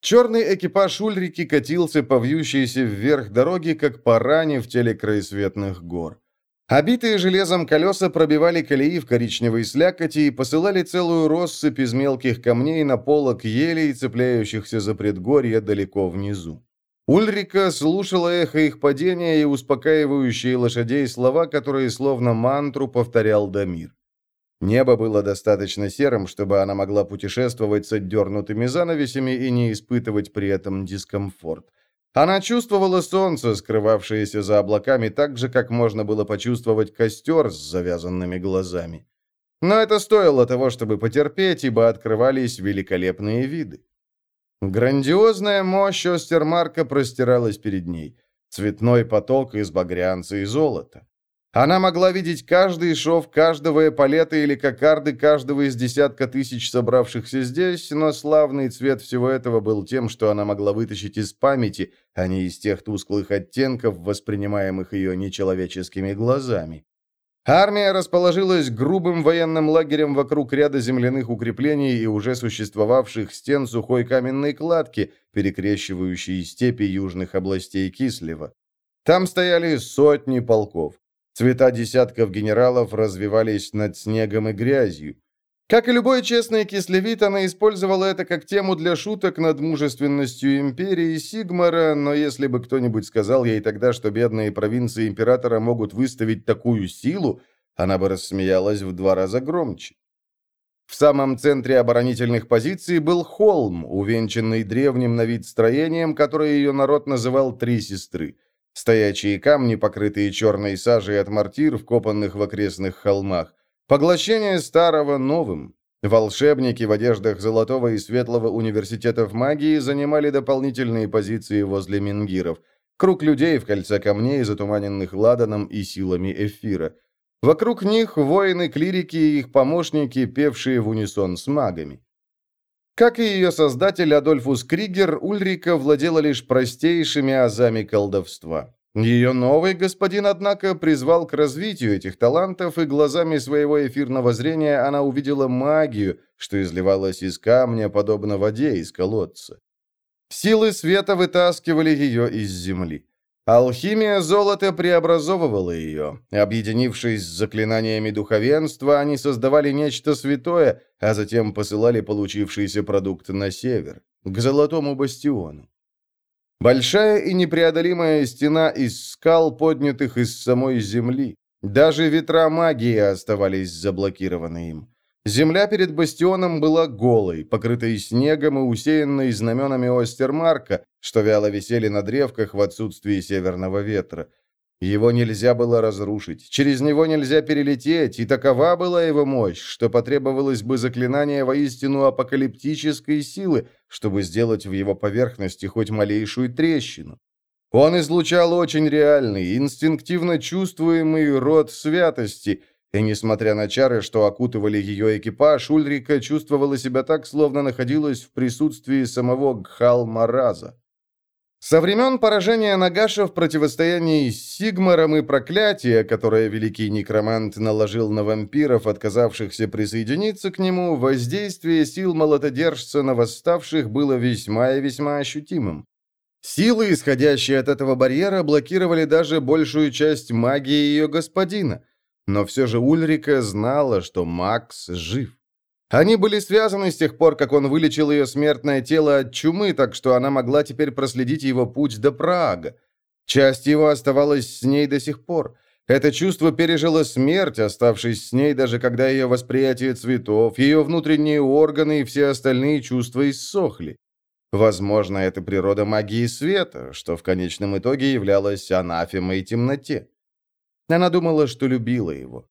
Черный экипаж Ульрики катился по вьющейся вверх дороги, как по ране в теле краесветных гор. Обитые железом колеса пробивали колеи в коричневой слякоти и посылали целую россыпь из мелких камней на полок елей, цепляющихся за предгорье далеко внизу. Ульрика слушала эхо их падения и успокаивающие лошадей слова, которые словно мантру повторял Дамир. Небо было достаточно серым, чтобы она могла путешествовать с отдернутыми занавесями и не испытывать при этом дискомфорт. Она чувствовала солнце, скрывавшееся за облаками, так же, как можно было почувствовать костер с завязанными глазами. Но это стоило того, чтобы потерпеть, ибо открывались великолепные виды. Грандиозная мощь Остермарка простиралась перед ней. Цветной поток из багрянца и золота. Она могла видеть каждый шов каждого эполета или кокарды каждого из десятка тысяч собравшихся здесь, но славный цвет всего этого был тем, что она могла вытащить из памяти, а не из тех тусклых оттенков, воспринимаемых ее нечеловеческими глазами. Армия расположилась грубым военным лагерем вокруг ряда земляных укреплений и уже существовавших стен сухой каменной кладки, перекрещивающей степи южных областей Кислева. Там стояли сотни полков. Цвета десятков генералов развивались над снегом и грязью. Как и любой честный кислевит, она использовала это как тему для шуток над мужественностью империи Сигмара, но если бы кто-нибудь сказал ей тогда, что бедные провинции императора могут выставить такую силу, она бы рассмеялась в два раза громче. В самом центре оборонительных позиций был холм, увенчанный древним на вид строением, которое ее народ называл «Три сестры». Стоячие камни, покрытые черной сажей от мортир, вкопанных в окрестных холмах. Поглощение старого новым. Волшебники в одеждах Золотого и Светлого университетов магии занимали дополнительные позиции возле мингиров. Круг людей в кольце камней, затуманенных ладаном и силами эфира. Вокруг них воины-клирики и их помощники, певшие в унисон с магами. Как и ее создатель Адольфус Кригер, Ульрика владела лишь простейшими азами колдовства. Ее новый господин, однако, призвал к развитию этих талантов, и глазами своего эфирного зрения она увидела магию, что изливалась из камня, подобно воде из колодца. Силы света вытаскивали ее из земли. Алхимия золота преобразовывала ее. Объединившись с заклинаниями духовенства, они создавали нечто святое, а затем посылали получившийся продукт на север, к Золотому Бастиону. Большая и непреодолимая стена из скал, поднятых из самой земли. Даже ветра магии оставались заблокированы им. Земля перед бастионом была голой, покрытой снегом и усеянной знаменами Остермарка, что вяло висели на древках в отсутствии северного ветра. Его нельзя было разрушить, через него нельзя перелететь, и такова была его мощь, что потребовалось бы заклинание воистину апокалиптической силы, чтобы сделать в его поверхности хоть малейшую трещину. Он излучал очень реальный, инстинктивно чувствуемый род святости – и несмотря на чары, что окутывали ее экипаж, Ульрика чувствовала себя так, словно находилась в присутствии самого Гхалмараза. Со времен поражения Нагаша в противостоянии с Сигмаром и проклятия, которое великий некромант наложил на вампиров, отказавшихся присоединиться к нему, воздействие сил молотодержца на восставших было весьма и весьма ощутимым. Силы, исходящие от этого барьера, блокировали даже большую часть магии ее господина – но все же Ульрика знала, что Макс жив. Они были связаны с тех пор, как он вылечил ее смертное тело от чумы, так что она могла теперь проследить его путь до Прага. Часть его оставалась с ней до сих пор. Это чувство пережило смерть, оставшись с ней, даже когда ее восприятие цветов, ее внутренние органы и все остальные чувства иссохли. Возможно, это природа магии света, что в конечном итоге являлось анафемой темноте. Она думала, что любила его.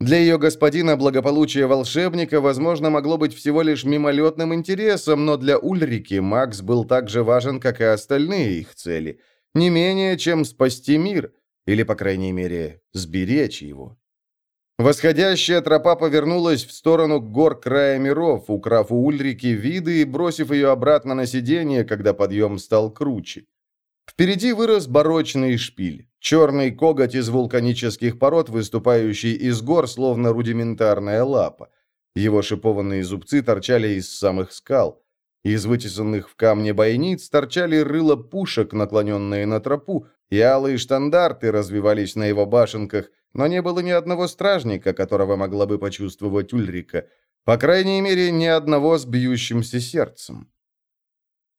Для ее господина благополучие волшебника, возможно, могло быть всего лишь мимолетным интересом, но для Ульрики Макс был так же важен, как и остальные их цели. Не менее, чем спасти мир, или, по крайней мере, сберечь его. Восходящая тропа повернулась в сторону гор края миров, украв у Ульрики виды и бросив ее обратно на сиденье, когда подъем стал круче. Впереди вырос барочный шпиль. Черный коготь из вулканических пород, выступающий из гор, словно рудиментарная лапа. Его шипованные зубцы торчали из самых скал. Из вытесанных в камне бойниц торчали рыла пушек, наклоненные на тропу, и алые штандарты развивались на его башенках, но не было ни одного стражника, которого могла бы почувствовать Ульрика. По крайней мере, ни одного с бьющимся сердцем.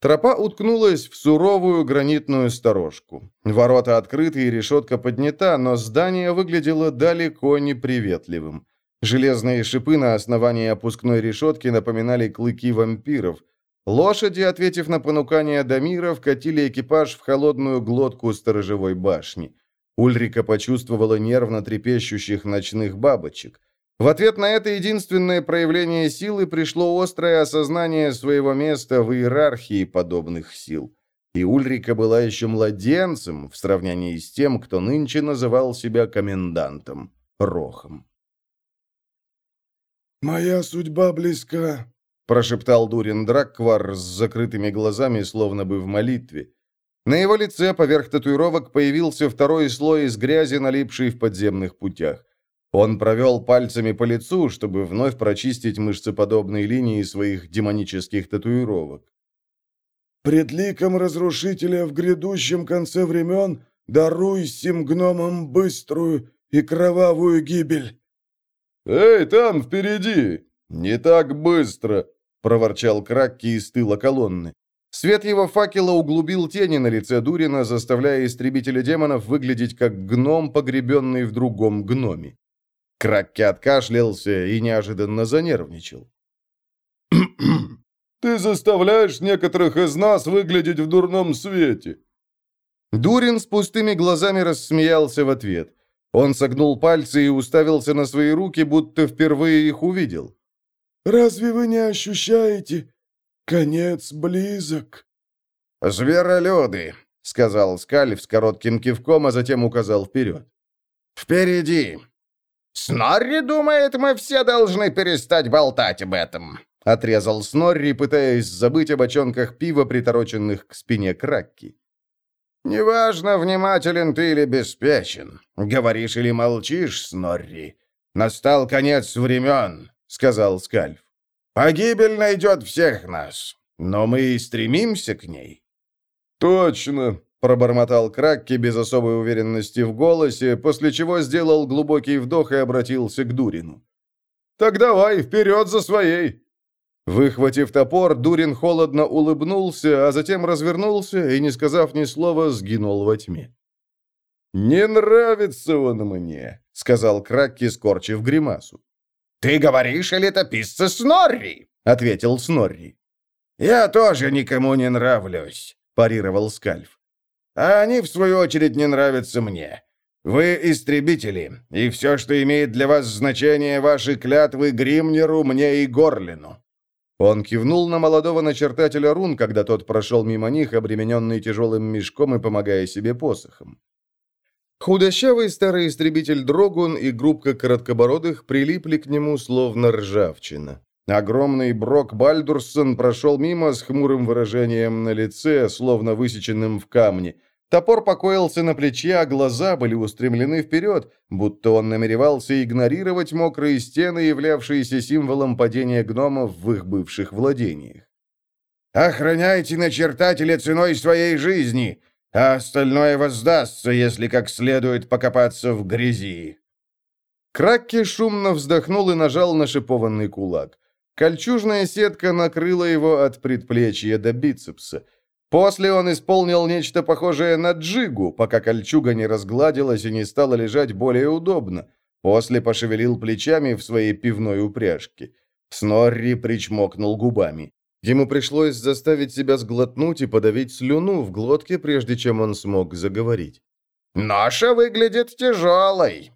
Тропа уткнулась в суровую гранитную сторожку. Ворота открыты и решетка поднята, но здание выглядело далеко не приветливым. Железные шипы на основании опускной решетки напоминали клыки вампиров. Лошади, ответив на понукание Дамира, вкатили экипаж в холодную глотку сторожевой башни. Ульрика почувствовала нервно трепещущих ночных бабочек. В ответ на это единственное проявление силы пришло острое осознание своего места в иерархии подобных сил. И Ульрика была еще младенцем в сравнении с тем, кто нынче называл себя комендантом, Рохом. «Моя судьба близка», — прошептал Дурин Дракквар с закрытыми глазами, словно бы в молитве. На его лице поверх татуировок появился второй слой из грязи, налипший в подземных путях. Он провел пальцами по лицу, чтобы вновь прочистить мышцеподобные линии своих демонических татуировок. «Пред ликом разрушителя в грядущем конце времен даруй сим гномам быструю и кровавую гибель!» «Эй, там, впереди! Не так быстро!» — проворчал Кракки из тыла колонны. Свет его факела углубил тени на лице Дурина, заставляя истребителя демонов выглядеть как гном, погребенный в другом гноме. Кракки откашлялся и неожиданно занервничал. «Ты заставляешь некоторых из нас выглядеть в дурном свете!» Дурин с пустыми глазами рассмеялся в ответ. Он согнул пальцы и уставился на свои руки, будто впервые их увидел. «Разве вы не ощущаете? Конец близок!» «Зверолюды!» — сказал Скальф с коротким кивком, а затем указал вперед. «Впереди! «Снорри думает, мы все должны перестать болтать об этом», — отрезал Снорри, пытаясь забыть о бочонках пива, притороченных к спине Кракки. «Неважно, внимателен ты или беспечен, говоришь или молчишь, Снорри. Настал конец времен», — сказал Скальф. «Погибель найдет всех нас, но мы и стремимся к ней». «Точно», Пробормотал Кракки без особой уверенности в голосе, после чего сделал глубокий вдох и обратился к Дурину. «Так давай, вперед за своей!» Выхватив топор, Дурин холодно улыбнулся, а затем развернулся и, не сказав ни слова, сгинул во тьме. «Не нравится он мне», — сказал Кракки, скорчив гримасу. «Ты говоришь о летописце Снорри!» — ответил Снорри. «Я тоже никому не нравлюсь», — парировал Скальф. «А они, в свою очередь, не нравятся мне. Вы истребители, и все, что имеет для вас значение, ваши клятвы Гримнеру, мне и Горлину». Он кивнул на молодого начертателя рун, когда тот прошел мимо них, обремененный тяжелым мешком и помогая себе посохом. Худощавый старый истребитель Дрогун и группка короткобородых прилипли к нему, словно ржавчина. Огромный Брок Бальдурсон прошел мимо с хмурым выражением на лице, словно высеченным в камне. Топор покоился на плече, а глаза были устремлены вперед, будто он намеревался игнорировать мокрые стены, являвшиеся символом падения гномов в их бывших владениях. «Охраняйте начертателя ценой своей жизни, а остальное воздастся, если как следует покопаться в грязи». Кракки шумно вздохнул и нажал на шипованный кулак. Кольчужная сетка накрыла его от предплечья до бицепса. После он исполнил нечто похожее на джигу, пока кольчуга не разгладилась и не стала лежать более удобно. После пошевелил плечами в своей пивной упряжке. Снорри причмокнул губами. Ему пришлось заставить себя сглотнуть и подавить слюну в глотке, прежде чем он смог заговорить. «Ноша выглядит тяжелой!»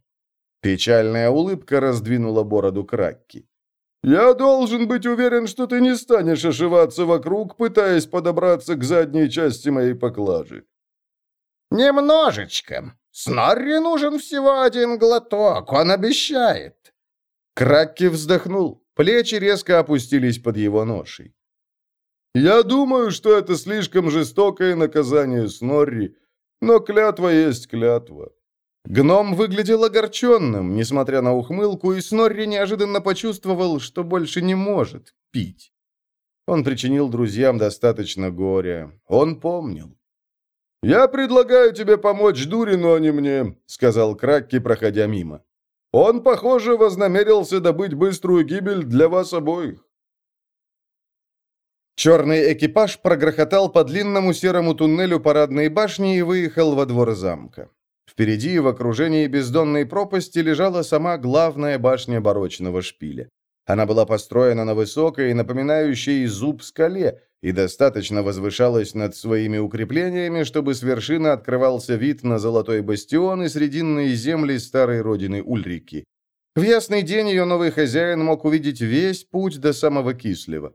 Печальная улыбка раздвинула бороду Кракки. «Я должен быть уверен, что ты не станешь ошиваться вокруг, пытаясь подобраться к задней части моей поклажи». «Немножечко. Снорри нужен всего один глоток, он обещает». Кракки вздохнул. Плечи резко опустились под его ношей. «Я думаю, что это слишком жестокое наказание Снорри, но клятва есть клятва. Гном выглядел огорченным, несмотря на ухмылку, и Снорри неожиданно почувствовал, что больше не может пить. Он причинил друзьям достаточно горя. Он помнил. «Я предлагаю тебе помочь Дурину, а не мне», — сказал Кракки, проходя мимо. «Он, похоже, вознамерился добыть быструю гибель для вас обоих». Черный экипаж прогрохотал по длинному серому туннелю парадной башни и выехал во двор замка. Впереди, в окружении бездонной пропасти, лежала сама главная башня барочного шпиля. Она была построена на высокой, напоминающей зуб скале, и достаточно возвышалась над своими укреплениями, чтобы с вершины открывался вид на золотой бастион и срединные земли старой родины Ульрики. В ясный день ее новый хозяин мог увидеть весь путь до самого Кислева.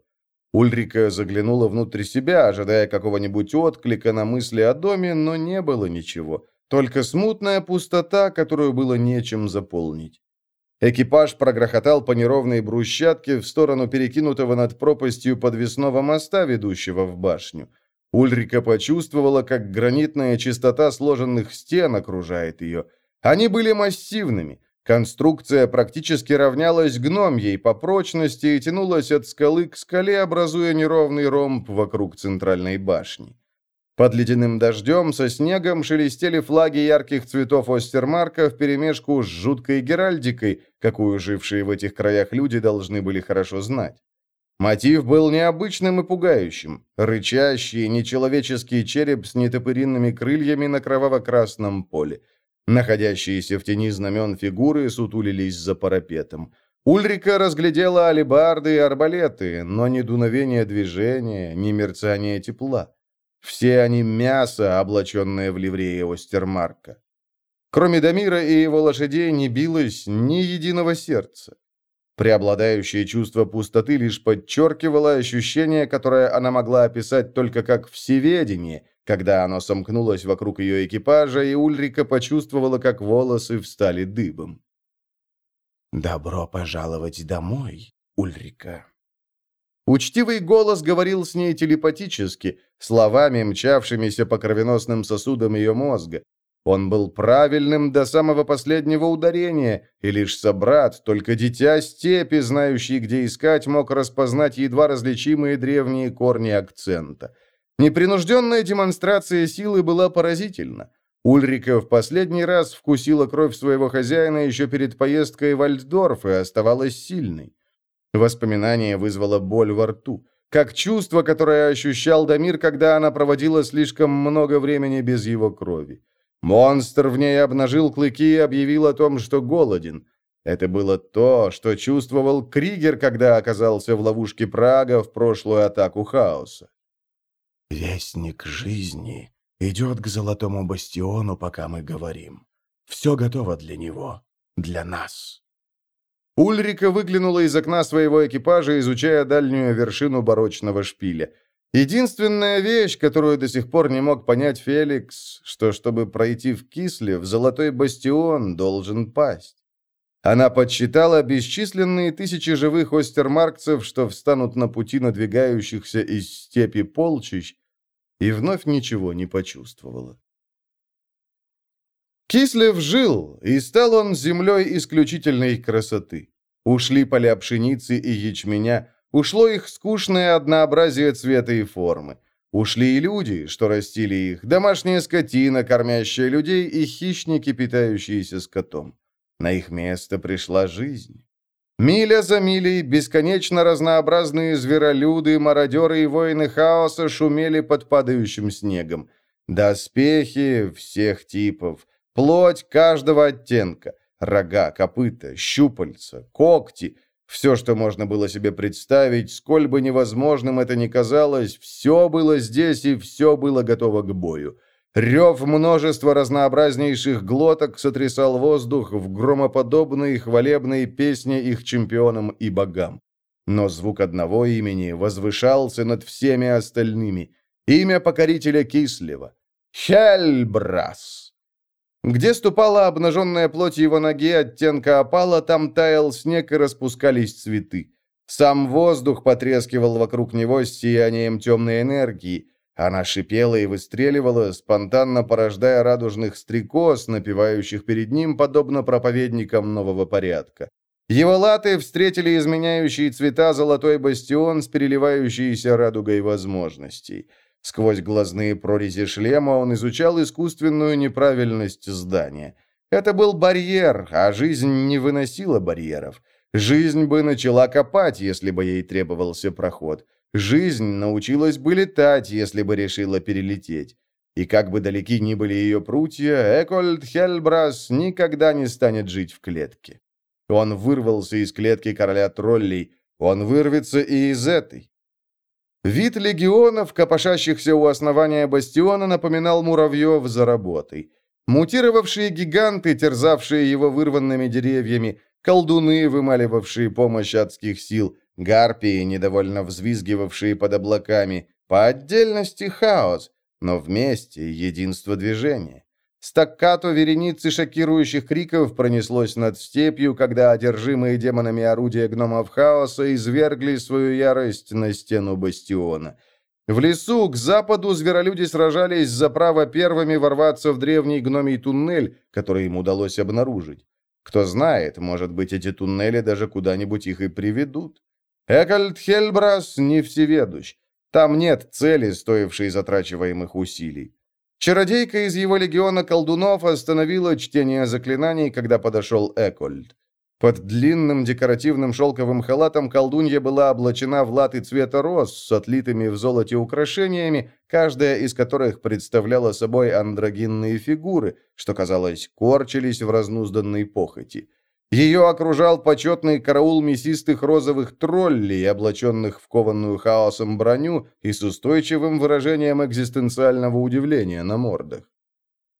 Ульрика заглянула внутрь себя, ожидая какого-нибудь отклика на мысли о доме, но не было ничего. Только смутная пустота, которую было нечем заполнить. Экипаж прогрохотал по неровной брусчатке в сторону перекинутого над пропастью подвесного моста, ведущего в башню. Ульрика почувствовала, как гранитная чистота сложенных стен окружает ее. Они были массивными. Конструкция практически равнялась гномьей по прочности и тянулась от скалы к скале, образуя неровный ромб вокруг центральной башни. Под ледяным дождем со снегом шелестели флаги ярких цветов Остермарка вперемешку с жуткой геральдикой, какую жившие в этих краях люди должны были хорошо знать. Мотив был необычным и пугающим. Рычащий, нечеловеческий череп с нетопыринными крыльями на кроваво-красном поле. Находящиеся в тени знамен фигуры сутулились за парапетом. Ульрика разглядела алебарды и арбалеты, но ни дуновения движения, ни мерцания тепла. Все они мясо, облаченное в ливрее Остермарка. Кроме Дамира и его лошадей не билось ни единого сердца. Преобладающее чувство пустоты лишь подчеркивало ощущение, которое она могла описать только как всеведение, когда оно сомкнулось вокруг ее экипажа, и Ульрика почувствовала, как волосы встали дыбом. «Добро пожаловать домой, Ульрика», Учтивый голос говорил с ней телепатически, словами, мчавшимися по кровеносным сосудам ее мозга. Он был правильным до самого последнего ударения, и лишь собрат, только дитя степи, знающий, где искать, мог распознать едва различимые древние корни акцента. Непринужденная демонстрация силы была поразительна. Ульрика в последний раз вкусила кровь своего хозяина еще перед поездкой в Альтдорф и оставалась сильной. Воспоминание вызвало боль во рту, как чувство, которое ощущал Дамир, когда она проводила слишком много времени без его крови. Монстр в ней обнажил клыки и объявил о том, что голоден. Это было то, что чувствовал Кригер, когда оказался в ловушке Прага в прошлую атаку хаоса. «Вестник жизни идет к Золотому Бастиону, пока мы говорим. Все готово для него, для нас». Ульрика выглянула из окна своего экипажа, изучая дальнюю вершину барочного шпиля. Единственная вещь, которую до сих пор не мог понять Феликс, что чтобы пройти в Кисле, Золотой Бастион должен пасть. Она подсчитала бесчисленные тысячи живых остермаркцев, что встанут на пути надвигающихся из степи полчищ, и вновь ничего не почувствовала. Кислев жил, и стал он землей исключительной красоты. Ушли поля пшеницы и ячменя, ушло их скучное однообразие цвета и формы. Ушли и люди, что растили их, домашняя скотина, кормящая людей, и хищники, питающиеся скотом. На их место пришла жизнь. Миля за милей бесконечно разнообразные зверолюды, мародеры и воины хаоса шумели под падающим снегом. Доспехи всех типов, Плоть каждого оттенка. Рога, копыта, щупальца, когти. Все, что можно было себе представить, сколь бы невозможным это ни казалось, все было здесь и все было готово к бою. Рев множества разнообразнейших глоток сотрясал воздух в громоподобной хвалебной песне их чемпионам и богам. Но звук одного имени возвышался над всеми остальными. Имя покорителя Кислева. Хельбрас. Где ступала обнаженная плоть его ноги оттенка опала, там таял снег и распускались цветы. Сам воздух потрескивал вокруг него с сиянием темной энергии. Она шипела и выстреливала, спонтанно порождая радужных стрекоз, напевающих перед ним, подобно проповедникам нового порядка. Его латы встретили изменяющие цвета золотой бастион с переливающейся радугой возможностей. Сквозь глазные прорези шлема он изучал искусственную неправильность здания. Это был барьер, а жизнь не выносила барьеров. Жизнь бы начала копать, если бы ей требовался проход. Жизнь научилась бы летать, если бы решила перелететь. И как бы далеки ни были ее прутья, Экольд Хельбрас никогда не станет жить в клетке. Он вырвался из клетки короля троллей, он вырвется и из этой. Вид легионов, копошащихся у основания бастиона, напоминал муравьев за работой. Мутировавшие гиганты, терзавшие его вырванными деревьями, колдуны, вымаливавшие помощь адских сил, гарпии, недовольно взвизгивавшие под облаками, по отдельности хаос, но вместе единство движения. Стаккато вереницы шокирующих криков пронеслось над степью, когда одержимые демонами орудия гномов хаоса извергли свою ярость на стену бастиона. В лесу к западу зверолюди сражались за право первыми ворваться в древний гномий туннель, который им удалось обнаружить. Кто знает, может быть, эти туннели даже куда-нибудь их и приведут. Экальд Хельбрас не всеведущ. Там нет цели, стоившей затрачиваемых усилий. Чародейка из его легиона колдунов остановила чтение заклинаний, когда подошел Экольд. Под длинным декоративным шелковым халатом колдунья была облачена в латы цвета роз с отлитыми в золоте украшениями, каждая из которых представляла собой андрогинные фигуры, что, казалось, корчились в разнузданной похоти. Ее окружал почетный караул мясистых розовых троллей, облаченных в кованную хаосом броню и с устойчивым выражением экзистенциального удивления на мордах.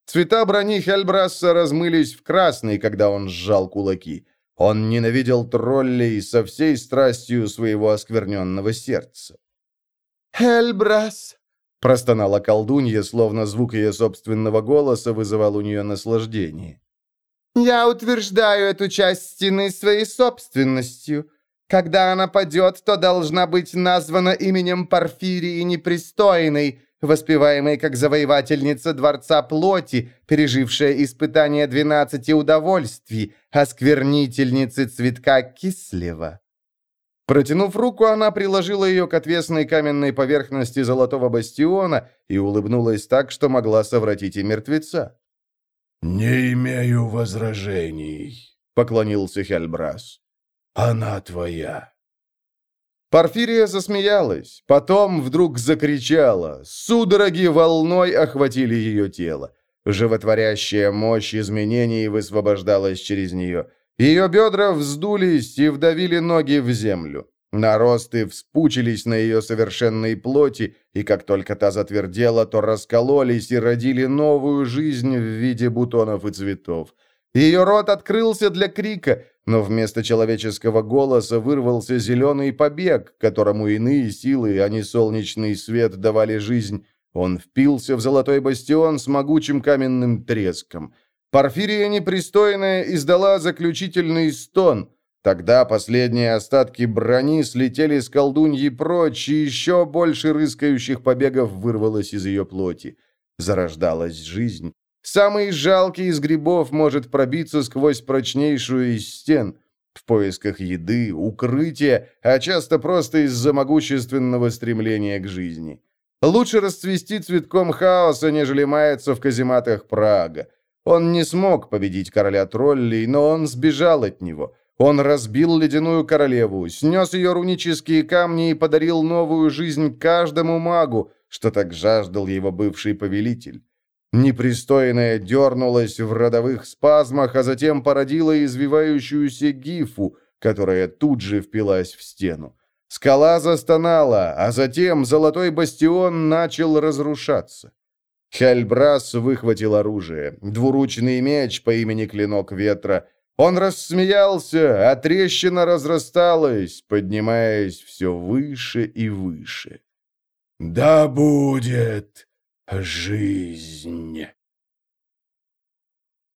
Цвета брони Хельбрасса размылись в красный, когда он сжал кулаки. Он ненавидел троллей со всей страстью своего оскверненного сердца. «Хельбрас!» – простонала колдунья, словно звук ее собственного голоса вызывал у нее наслаждение. Я утверждаю эту часть стены своей собственностью. Когда она падет, то должна быть названа именем Порфирии Непристойной, воспеваемой как завоевательница Дворца Плоти, пережившая испытание двенадцати удовольствий, осквернительницы цветка Кислева. Протянув руку, она приложила ее к отвесной каменной поверхности золотого бастиона и улыбнулась так, что могла совратить и мертвеца. «Не имею возражений», — поклонился Хельбрас. «Она твоя». Порфирия засмеялась, потом вдруг закричала. Судороги волной охватили ее тело. Животворящая мощь изменений высвобождалась через нее. Ее бедра вздулись и вдавили ноги в землю. Наросты вспучились на ее совершенной плоти, и как только та затвердела, то раскололись и родили новую жизнь в виде бутонов и цветов. Ее рот открылся для крика, но вместо человеческого голоса вырвался зеленый побег, которому иные силы, а не солнечный свет, давали жизнь. Он впился в золотой бастион с могучим каменным треском. Порфирия непристойная издала заключительный стон. Тогда последние остатки брони слетели с колдуньи прочь, и еще больше рыскающих побегов вырвалось из ее плоти. Зарождалась жизнь. Самый жалкий из грибов может пробиться сквозь прочнейшую из стен в поисках еды, укрытия, а часто просто из-за могущественного стремления к жизни. Лучше расцвести цветком хаоса, нежели маяться в казематах Прага. Он не смог победить короля троллей, но он сбежал от него. Он разбил ледяную королеву, снес ее рунические камни и подарил новую жизнь каждому магу, что так жаждал его бывший повелитель. Непристойная дернулась в родовых спазмах, а затем породила извивающуюся гифу, которая тут же впилась в стену. Скала застонала, а затем золотой бастион начал разрушаться. Хельбрас выхватил оружие, двуручный меч по имени Клинок Ветра. Он рассмеялся, а трещина разрасталась, поднимаясь все выше и выше. «Да будет!» жизнь.